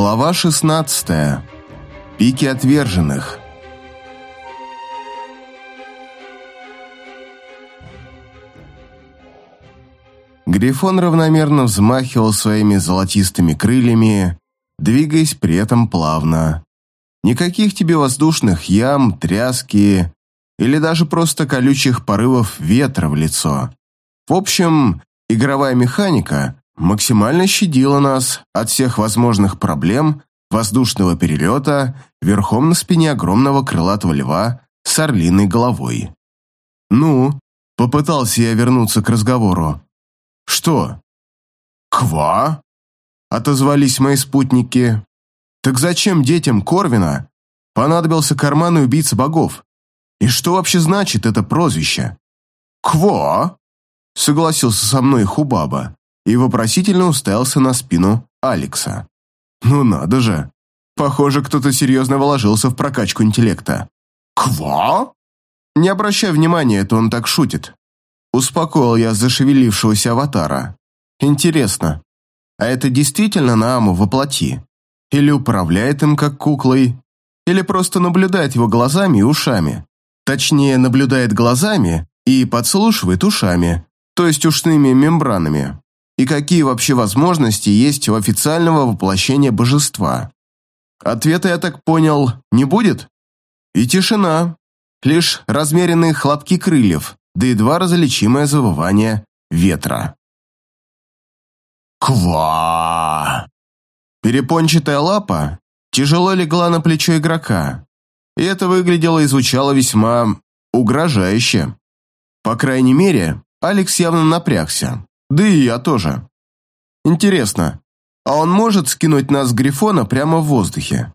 Глава 16. Пики отверженных. Грифон равномерно взмахивал своими золотистыми крыльями, двигаясь при этом плавно. Никаких тебе воздушных ям, тряски или даже просто колючих порывов ветра в лицо. В общем, игровая механика максимально щадила нас от всех возможных проблем воздушного перелета верхом на спине огромного крылатого льва с орлиной головой. «Ну?» – попытался я вернуться к разговору. «Что?» «Ква?» – отозвались мои спутники. «Так зачем детям Корвина понадобился карман и убийца богов? И что вообще значит это прозвище?» «Ква?» – согласился со мной Хубаба и вопросительно уставился на спину Алекса. «Ну надо же! Похоже, кто-то серьезно вложился в прокачку интеллекта». «Ква?» «Не обращай внимания, это он так шутит». Успокоил я зашевелившегося аватара. «Интересно, а это действительно Нааму воплоти? Или управляет им как куклой? Или просто наблюдает его глазами и ушами? Точнее, наблюдает глазами и подслушивает ушами, то есть ушными мембранами и какие вообще возможности есть у официального воплощения божества. Ответа, я так понял, не будет? И тишина. Лишь размеренные хлопки крыльев, да едва различимое завывание ветра. Ква! Перепончатая лапа тяжело легла на плечо игрока, и это выглядело и звучало весьма угрожающе. По крайней мере, Алекс явно напрягся. Да и я тоже. Интересно, а он может скинуть нас с Грифона прямо в воздухе?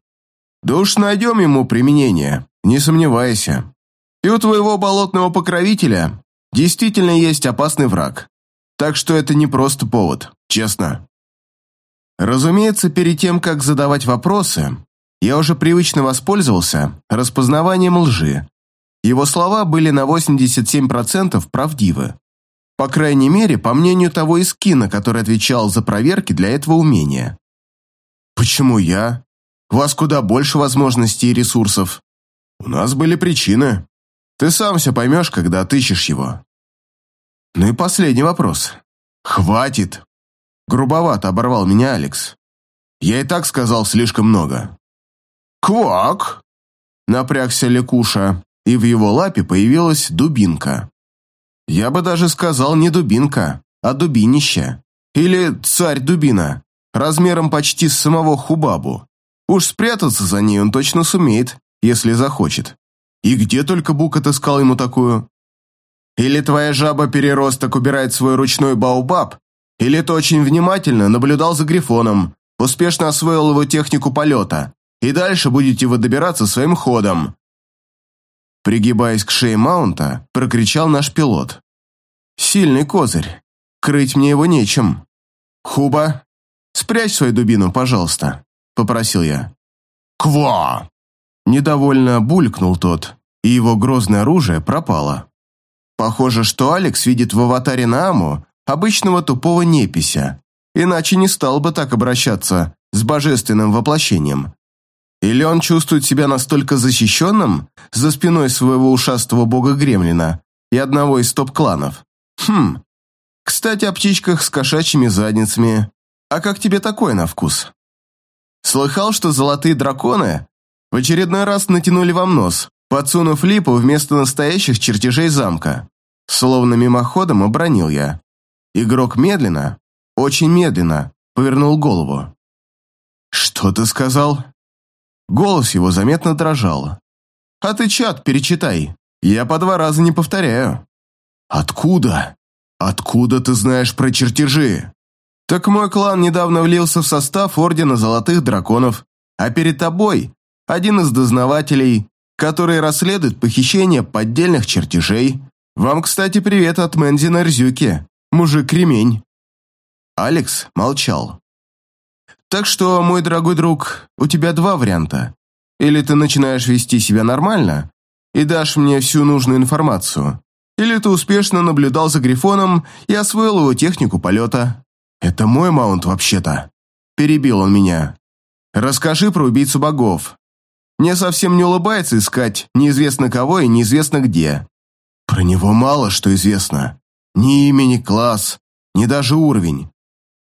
Да уж найдем ему применение, не сомневайся. И у твоего болотного покровителя действительно есть опасный враг. Так что это не просто повод, честно. Разумеется, перед тем, как задавать вопросы, я уже привычно воспользовался распознаванием лжи. Его слова были на 87% правдивы. По крайней мере, по мнению того из кино, который отвечал за проверки для этого умения. «Почему я? У вас куда больше возможностей и ресурсов. У нас были причины. Ты сам все поймешь, когда отыщешь его». Ну и последний вопрос. «Хватит!» Грубовато оборвал меня Алекс. Я и так сказал слишком много. «Квак!» Напрягся Лекуша, и в его лапе появилась дубинка. Я бы даже сказал не дубинка, а дубинище. Или царь-дубина, размером почти с самого Хубабу. Уж спрятаться за ней он точно сумеет, если захочет. И где только Бук отыскал ему такую? Или твоя жаба-переросток убирает свой ручной баобаб, или ты очень внимательно наблюдал за Грифоном, успешно освоил его технику полета, и дальше будете вы добираться своим ходом. Пригибаясь к шее маунта, прокричал наш пилот. «Сильный козырь. Крыть мне его нечем. Хуба, спрячь свою дубину, пожалуйста», — попросил я. «Ква!» Недовольно булькнул тот, и его грозное оружие пропало. Похоже, что Алекс видит в аватаре Нааму обычного тупого непися, иначе не стал бы так обращаться с божественным воплощением. Или он чувствует себя настолько защищенным за спиной своего ушастого бога Гремлина и одного из топ-кланов? Хм. Кстати, о птичках с кошачьими задницами. А как тебе такой на вкус? Слыхал, что золотые драконы в очередной раз натянули вам нос, подсунув липу вместо настоящих чертежей замка. Словно мимоходом обронил я. Игрок медленно, очень медленно, повернул голову. «Что ты сказал?» Голос его заметно дрожал. «А ты чат перечитай. Я по два раза не повторяю». «Откуда? Откуда ты знаешь про чертежи?» «Так мой клан недавно влился в состав Ордена Золотых Драконов, а перед тобой один из дознавателей, который расследует похищение поддельных чертежей. Вам, кстати, привет от Мэнзи Нарзюки, мужик-кремень». Алекс молчал. Так что, мой дорогой друг, у тебя два варианта. Или ты начинаешь вести себя нормально и дашь мне всю нужную информацию, или ты успешно наблюдал за Грифоном и освоил его технику полета. Это мой маунт вообще-то. Перебил он меня. расскажи про убийцу богов. Мне совсем не улыбается искать неизвестно кого и неизвестно где. Про него мало что известно. Ни имя, ни класс, ни даже уровень.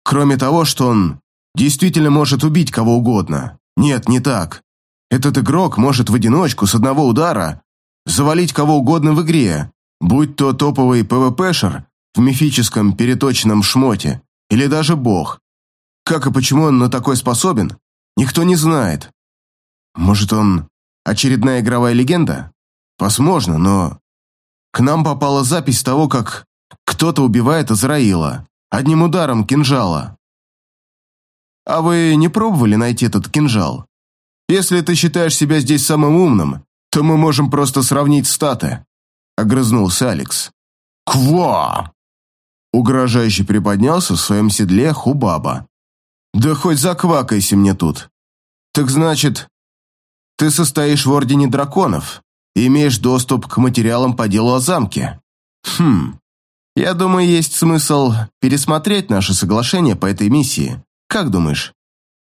Кроме того, что он действительно может убить кого угодно. Нет, не так. Этот игрок может в одиночку с одного удара завалить кого угодно в игре, будь то топовый ПВПшер в мифическом переточенном шмоте или даже бог. Как и почему он на такой способен, никто не знает. Может, он очередная игровая легенда? Возможно, но... К нам попала запись того, как кто-то убивает Азраила одним ударом кинжала. А вы не пробовали найти этот кинжал? Если ты считаешь себя здесь самым умным, то мы можем просто сравнить статы», — огрызнулся Алекс. «Ква!» Угрожающе приподнялся в своем седле Хубаба. «Да хоть заквакайся мне тут. Так значит, ты состоишь в Ордене Драконов и имеешь доступ к материалам по делу о замке. Хм, я думаю, есть смысл пересмотреть наше соглашение по этой миссии. Как думаешь?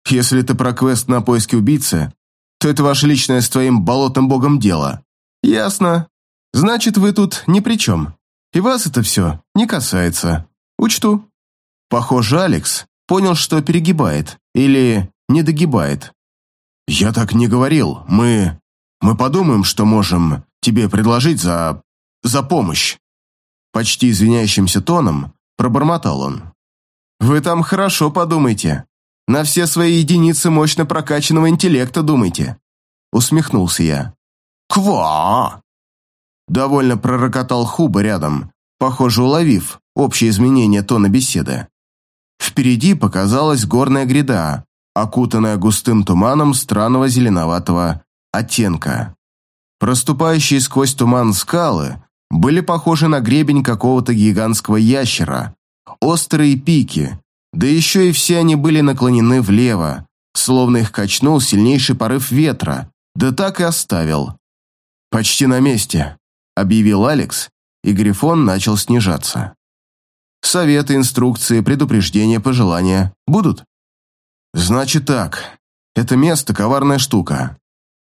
Если это про квест на поиски убийцы, то это ваше личное с твоим болотным богом дело. Ясно. Значит, вы тут ни при чем. И вас это все не касается. Учту. Похоже, Алекс понял, что перегибает или не догибает. Я так не говорил. Мы... Мы подумаем, что можем тебе предложить за... за помощь. Почти извиняющимся тоном пробормотал он. «Вы там хорошо подумайте. На все свои единицы мощно прокачанного интеллекта думайте». Усмехнулся я. «Ква!» Довольно пророкотал Хуба рядом, похоже, уловив общее изменение тона беседы. Впереди показалась горная гряда, окутанная густым туманом странного зеленоватого оттенка. Проступающие сквозь туман скалы были похожи на гребень какого-то гигантского ящера. Острые пики, да еще и все они были наклонены влево, словно их качнул сильнейший порыв ветра, да так и оставил. «Почти на месте», — объявил Алекс, и Грифон начал снижаться. «Советы, инструкции, предупреждения, пожелания будут?» «Значит так. Это место — коварная штука.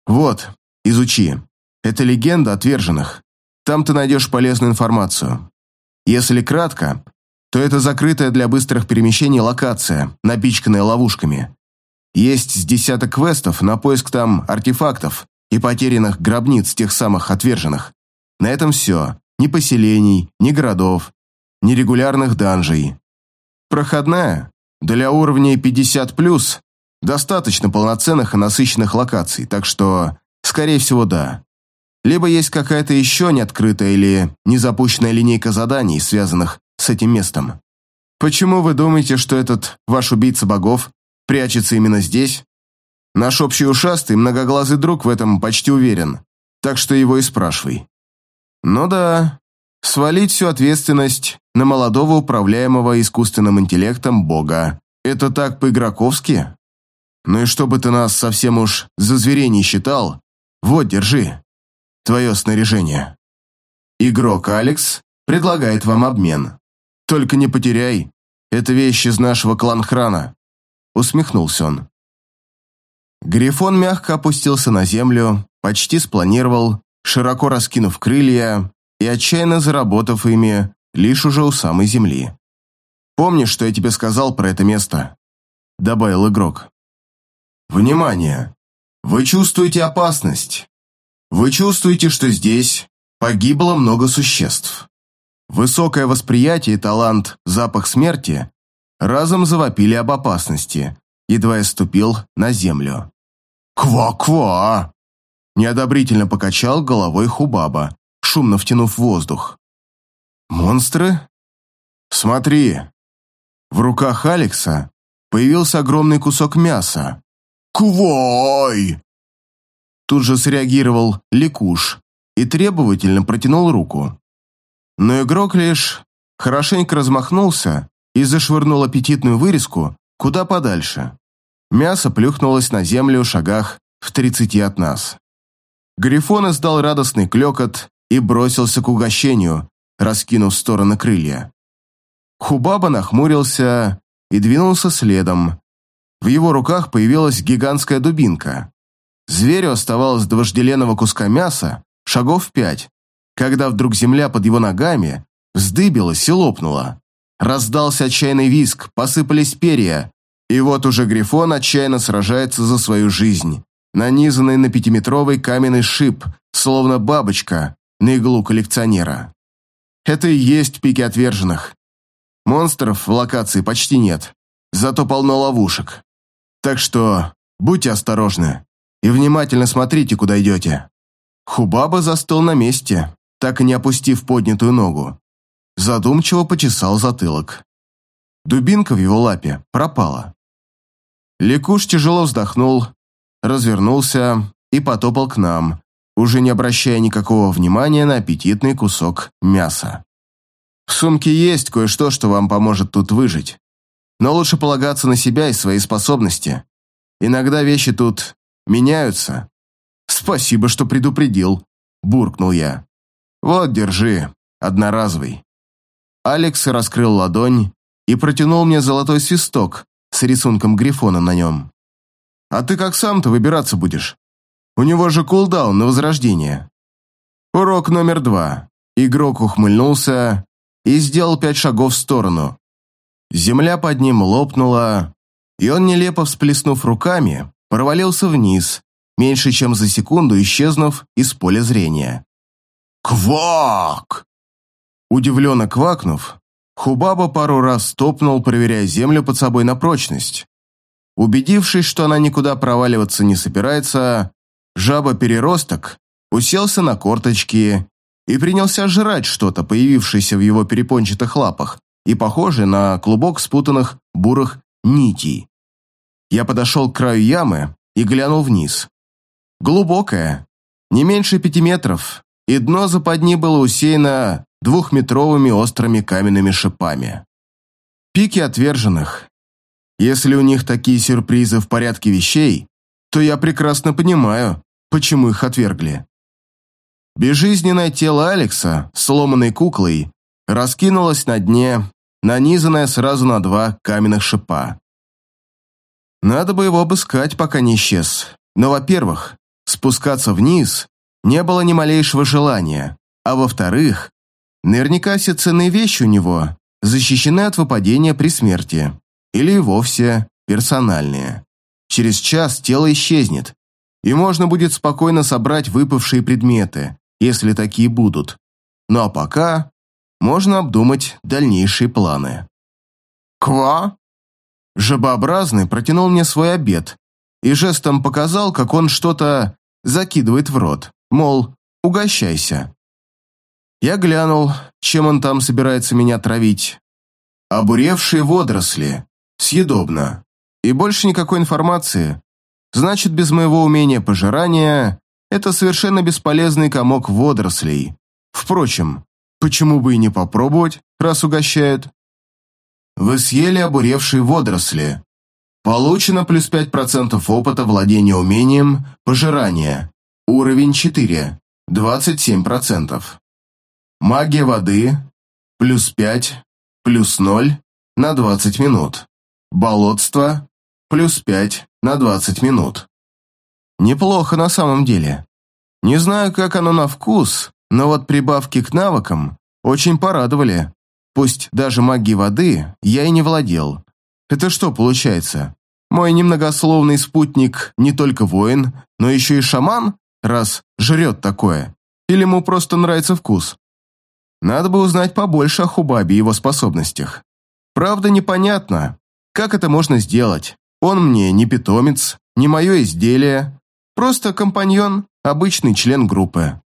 Вот, изучи. Это легенда отверженных. Там ты найдешь полезную информацию. Если кратко, то это закрытая для быстрых перемещений локация, напичканная ловушками. Есть с десяток квестов на поиск там артефактов и потерянных гробниц тех самых отверженных. На этом все. Ни поселений, ни городов, ни регулярных данжей. Проходная, для уровней 50+, достаточно полноценных и насыщенных локаций, так что, скорее всего, да. Либо есть какая-то еще неоткрытая или незапущенная линейка заданий, связанных с этим местом. Почему вы думаете, что этот ваш убийца богов прячется именно здесь? Наш общий ушастый, многоглазый друг в этом почти уверен, так что его и спрашивай. Ну да, свалить всю ответственность на молодого управляемого искусственным интеллектом бога. Это так по-игроковски? Ну и чтобы ты нас совсем уж за зверей не считал, вот, держи твое снаряжение. Игрок Алекс предлагает вам обмен. Только не потеряй, это вещь из нашего кланхрана. Усмехнулся он. Грифон мягко опустился на землю, почти спланировал, широко раскинув крылья и отчаянно заработав ими лишь уже у самой земли. «Помнишь, что я тебе сказал про это место?» Добавил игрок. «Внимание! Вы чувствуете опасность. Вы чувствуете, что здесь погибло много существ. Высокое восприятие и талант «Запах смерти» разом завопили об опасности, едва я ступил на землю. «Ква-ква!» Неодобрительно покачал головой Хубаба, шумно втянув воздух. «Монстры?» «Смотри!» В руках Алекса появился огромный кусок мяса. «Квай!» Тут же среагировал Ликуш и требовательно протянул руку. Но игрок лишь хорошенько размахнулся и зашвырнул аппетитную вырезку куда подальше. Мясо плюхнулось на землю в шагах в тридцати от нас. Грифон издал радостный клекот и бросился к угощению, раскинув стороны крылья. Хубаба нахмурился и двинулся следом. в его руках появилась гигантская дубинка. Зверю оставалось до вожделенного куска мяса шагов пять, когда вдруг земля под его ногами вздыбилась и лопнула. Раздался отчаянный виск, посыпались перья, и вот уже Грифон отчаянно сражается за свою жизнь, нанизанный на пятиметровый каменный шип, словно бабочка на иглу коллекционера. Это и есть пики отверженных. Монстров в локации почти нет, зато полно ловушек. Так что будьте осторожны и внимательно смотрите, куда идете. Хубаба застыл на месте, так и не опустив поднятую ногу. Задумчиво почесал затылок. Дубинка в его лапе пропала. Лекуш тяжело вздохнул, развернулся и потопал к нам, уже не обращая никакого внимания на аппетитный кусок мяса. В сумке есть кое-что, что вам поможет тут выжить. Но лучше полагаться на себя и свои способности. Иногда вещи тут меняются. Спасибо, что предупредил, буркнул я. Вот, держи, одноразовый. Алекс раскрыл ладонь и протянул мне золотой свисток с рисунком грифона на нем. «А ты как сам-то выбираться будешь? У него же кулдаун на возрождение». Урок номер два. Игрок ухмыльнулся и сделал пять шагов в сторону. Земля под ним лопнула, и он, нелепо всплеснув руками, провалился вниз, меньше чем за секунду исчезнув из поля зрения. «Квак!» Удивленно квакнув, Хубаба пару раз топнул, проверяя землю под собой на прочность. Убедившись, что она никуда проваливаться не собирается, жаба-переросток уселся на корточки и принялся жрать что-то, появившееся в его перепончатых лапах и похожее на клубок спутанных бурых нитей. Я подошел к краю ямы и глянул вниз. Глубокая, не меньше пяти метров, и дно западни было усеяно двухметровыми острыми каменными шипами. Пики отверженных. Если у них такие сюрпризы в порядке вещей, то я прекрасно понимаю, почему их отвергли. Безжизненное тело Алекса, сломанной куклой, раскинулось на дне, нанизанное сразу на два каменных шипа. Надо бы его обыскать, пока не исчез. Но, во-первых, спускаться вниз не было ни малейшего желания, а во-вторых, наверняка все ценные вещи у него защищены от выпадения при смерти, или и вовсе персональные. Через час тело исчезнет, и можно будет спокойно собрать выпавшие предметы, если такие будут. Ну а пока можно обдумать дальнейшие планы. «Ква?» Жабообразный протянул мне свой обед и жестом показал, как он что-то закидывает в рот, мол, угощайся. Я глянул, чем он там собирается меня травить. Обуревшие водоросли. Съедобно. И больше никакой информации. Значит, без моего умения пожирания это совершенно бесполезный комок водорослей. Впрочем, почему бы и не попробовать, раз угощают? Вы съели обуревшие водоросли. Получено плюс 5% опыта владения умением пожирания. Уровень 4. 27%. Магия воды. Плюс 5. Плюс 0 на 20 минут. Болотство. Плюс 5 на 20 минут. Неплохо на самом деле. Не знаю, как оно на вкус, но вот прибавки к навыкам очень порадовали. Пусть даже магии воды я и не владел. Это что получается? Мой немногословный спутник не только воин, но еще и шаман, раз жрет такое? Или ему просто нравится вкус? Надо бы узнать побольше о Хубабе и его способностях. Правда, непонятно, как это можно сделать. Он мне не питомец, не мое изделие, просто компаньон, обычный член группы.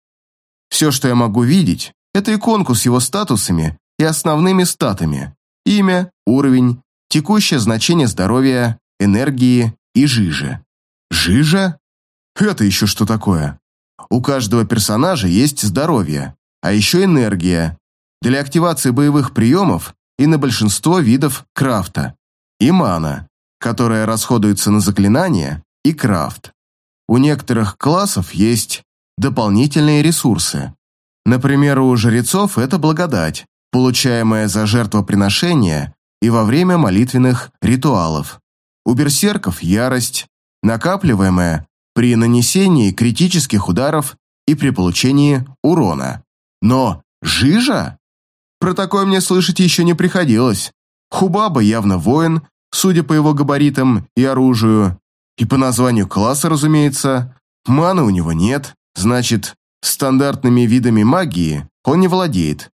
Все, что я могу видеть, это иконку с его статусами и основными статами. Имя, уровень, текущее значение здоровья, энергии и жижи. Жижа? Это еще что такое? У каждого персонажа есть здоровье, а еще энергия для активации боевых приемов и на большинство видов крафта, и мана, которая расходуется на заклинания и крафт. У некоторых классов есть дополнительные ресурсы. Например, у жрецов это благодать, получаемая за жертвоприношение и во время молитвенных ритуалов. у берсерков ярость, накапливаемая при нанесении критических ударов и при получении урона. Но жижа? Про такое мне слышать еще не приходилось. Хубаба явно воин, судя по его габаритам и оружию. И по названию класса, разумеется. Маны у него нет, значит, стандартными видами магии он не владеет.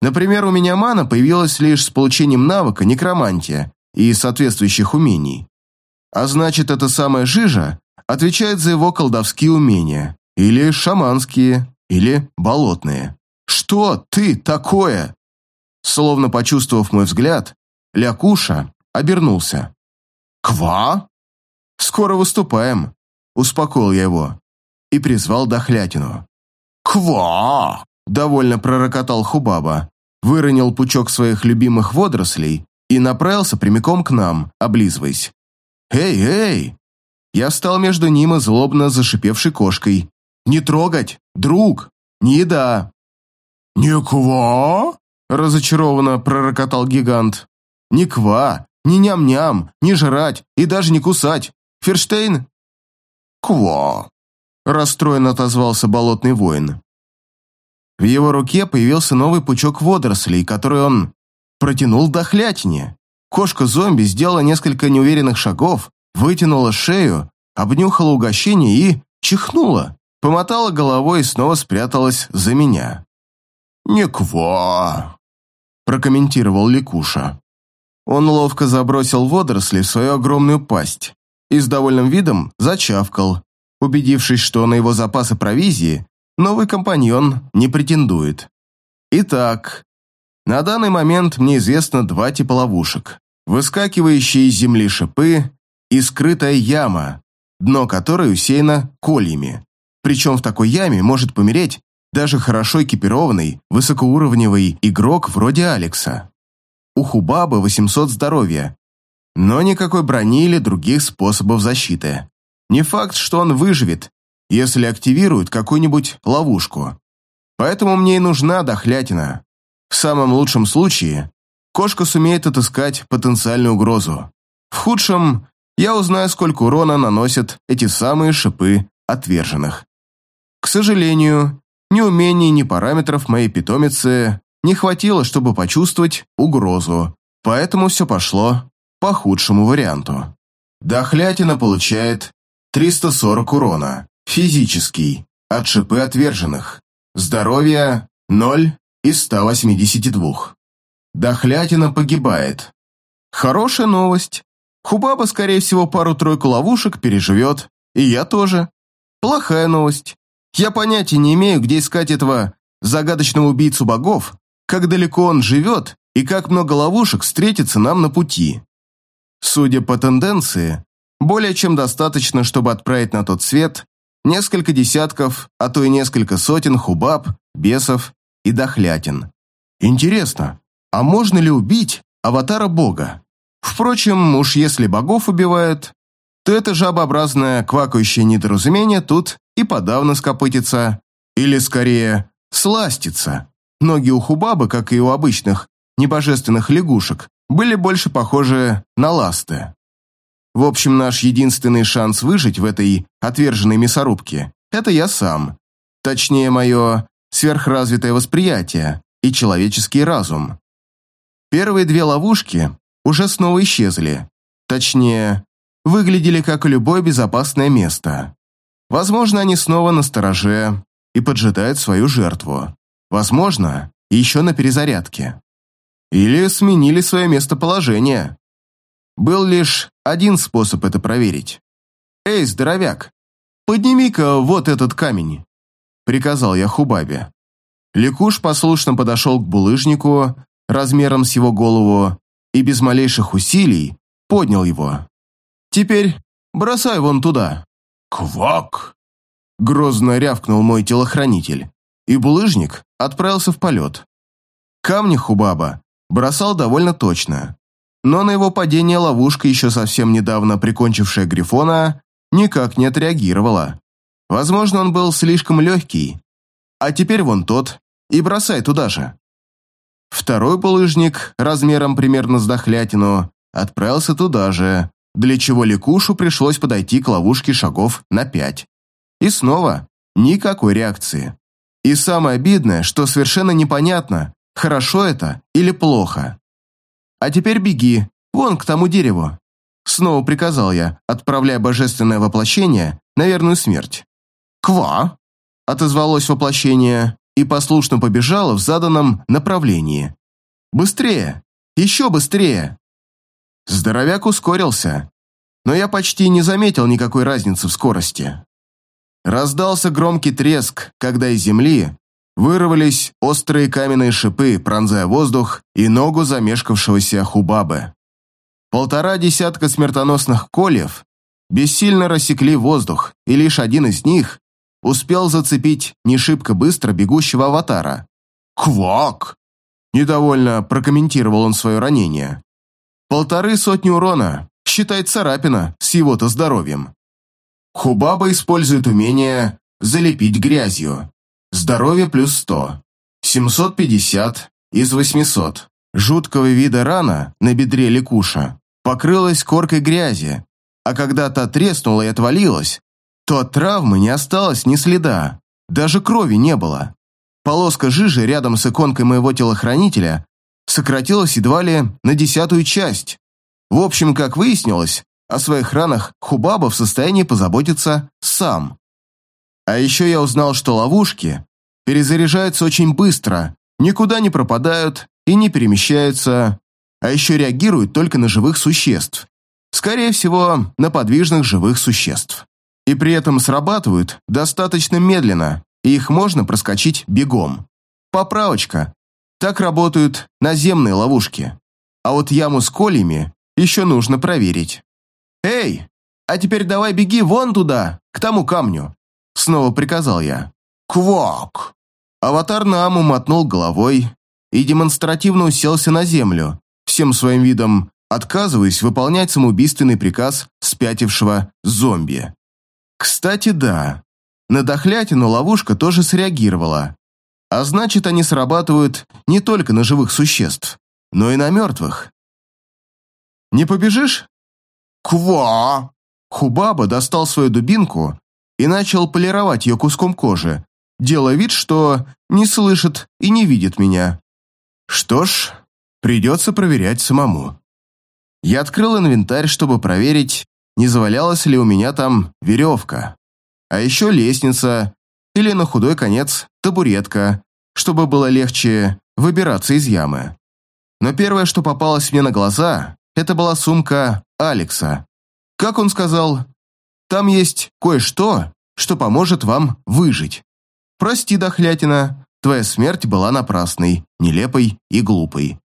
Например, у меня мана появилась лишь с получением навыка некромантия и соответствующих умений. А значит, эта самая жижа отвечает за его колдовские умения, или шаманские, или болотные. «Что ты такое?» Словно почувствовав мой взгляд, Лякуша обернулся. «Ква?» «Скоро выступаем», — успокоил я его и призвал Дохлятину. «Ква!» — довольно пророкотал Хубаба, выронил пучок своих любимых водорослей и направился прямиком к нам, облизываясь. «Эй, эй!» Я встал между ним и злобно зашипевшей кошкой. «Не трогать! Друг! Не еда!» «Не ква?» – разочарованно пророкотал гигант. «Не ква, не ням-ням, не жрать и даже не кусать. Ферштейн?» «Ква!» – расстроенно отозвался болотный воин. В его руке появился новый пучок водорослей, который он протянул дохлятине. Кошка-зомби сделала несколько неуверенных шагов, вытянула шею, обнюхала угощение и чихнула, помотала головой и снова спряталась за меня. «Не ква!» – прокомментировал Ликуша. Он ловко забросил водоросли в свою огромную пасть и с довольным видом зачавкал, убедившись, что на его запасы провизии новый компаньон не претендует. Итак, на данный момент мне известно два типа ловушек. Выскакивающие из земли шипы и скрытая яма, дно которой усеяно кольями. Причем в такой яме может помереть даже хорошо экипированный, высокоуровневый игрок вроде Алекса. У Хубаба 800 здоровья, но никакой брони или других способов защиты. Не факт, что он выживет, если активирует какую-нибудь ловушку. Поэтому мне и нужна дохлятина. В самом лучшем случае, кошка сумеет отыскать потенциальную угрозу. В худшем, я узнаю, сколько урона наносят эти самые шипы отверженных. К сожалению, ни умений, ни параметров моей питомицы не хватило, чтобы почувствовать угрозу, поэтому все пошло по худшему варианту. Дохлятина получает 340 урона, физический, от шипы отверженных, здоровье 0 из 182. Дохлятина погибает. Хорошая новость. Хубаба, скорее всего, пару-тройку ловушек переживет, и я тоже. Плохая новость. Я понятия не имею, где искать этого загадочного убийцу богов, как далеко он живет и как много ловушек встретится нам на пути. Судя по тенденции, более чем достаточно, чтобы отправить на тот свет несколько десятков, а то и несколько сотен хубаб, бесов и дохлятин. Интересно, а можно ли убить аватара бога? Впрочем, уж если богов убивают, то это жабообразное квакающее недоразумение тут и подавно скопытится, или, скорее, сластится. Ноги у Хубабы, как и у обычных небожественных лягушек, были больше похожи на ласты. В общем, наш единственный шанс выжить в этой отверженной мясорубке – это я сам. Точнее, мое сверхразвитое восприятие и человеческий разум. Первые две ловушки уже снова исчезли. Точнее, выглядели как любое безопасное место. Возможно, они снова на стороже и поджидают свою жертву. Возможно, еще на перезарядке. Или сменили свое местоположение. Был лишь один способ это проверить. «Эй, здоровяк, подними-ка вот этот камень», — приказал я Хубабе. Ликуш послушно подошел к булыжнику размером с его голову и без малейших усилий поднял его. «Теперь бросай вон туда». «Квак!» – грозно рявкнул мой телохранитель, и булыжник отправился в полет. Камни Хубаба бросал довольно точно, но на его падение ловушка, еще совсем недавно прикончившая Грифона, никак не отреагировала. Возможно, он был слишком легкий. А теперь вон тот, и бросай туда же. Второй булыжник, размером примерно с дохлятину, отправился туда же, для чего Ликушу пришлось подойти к ловушке шагов на пять. И снова никакой реакции. И самое обидное, что совершенно непонятно, хорошо это или плохо. «А теперь беги, вон к тому дереву», снова приказал я, отправляя божественное воплощение на верную смерть. «Ква!» – отозвалось воплощение и послушно побежало в заданном направлении. «Быстрее! Еще быстрее!» Здоровяк ускорился, но я почти не заметил никакой разницы в скорости. Раздался громкий треск, когда из земли вырвались острые каменные шипы, пронзая воздух и ногу замешкавшегося хубабы. Полтора десятка смертоносных кольев бессильно рассекли воздух, и лишь один из них успел зацепить не шибко быстро бегущего аватара. «Квак!» – недовольно прокомментировал он свое ранение. «Полторы сотни урона, считай царапина с его-то здоровьем». Хубаба использует умение «залепить грязью». Здоровье плюс 100. 750 из 800. Жуткого вида рана на бедре ликуша покрылась коркой грязи, а когда та треснула и отвалилась, то от травмы не осталось ни следа, даже крови не было. Полоска жижи рядом с иконкой моего телохранителя сократилась едва ли на десятую часть. В общем, как выяснилось, о своих ранах Хубаба в состоянии позаботиться сам. А еще я узнал, что ловушки перезаряжаются очень быстро, никуда не пропадают и не перемещаются, а еще реагируют только на живых существ. Скорее всего, на подвижных живых существ. И при этом срабатывают достаточно медленно, и их можно проскочить бегом. Поправочка. Так работают наземные ловушки. А вот яму с кольями еще нужно проверить. «Эй, а теперь давай беги вон туда, к тому камню!» Снова приказал я. «Квак!» Аватар Нааму мотнул головой и демонстративно уселся на землю, всем своим видом отказываясь выполнять самоубийственный приказ спятившего зомби. Кстати, да, на дохлятину ловушка тоже среагировала. А значит, они срабатывают не только на живых существ, но и на мертвых. «Не побежишь?» «Ква!» Хубаба достал свою дубинку и начал полировать ее куском кожи, делая вид, что не слышит и не видит меня. Что ж, придется проверять самому. Я открыл инвентарь, чтобы проверить, не завалялась ли у меня там веревка. А еще лестница или на худой конец табуретка, чтобы было легче выбираться из ямы. Но первое, что попалось мне на глаза, это была сумка Алекса. Как он сказал, там есть кое-что, что поможет вам выжить. Прости, дохлятина, твоя смерть была напрасной, нелепой и глупой.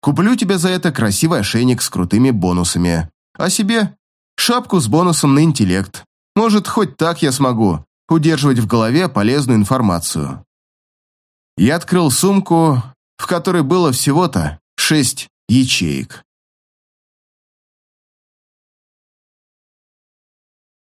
Куплю тебе за это красивый ошейник с крутыми бонусами, а себе шапку с бонусом на интеллект. Может, хоть так я смогу удерживать в голове полезную информацию. Я открыл сумку, в которой было всего-то шесть ячеек.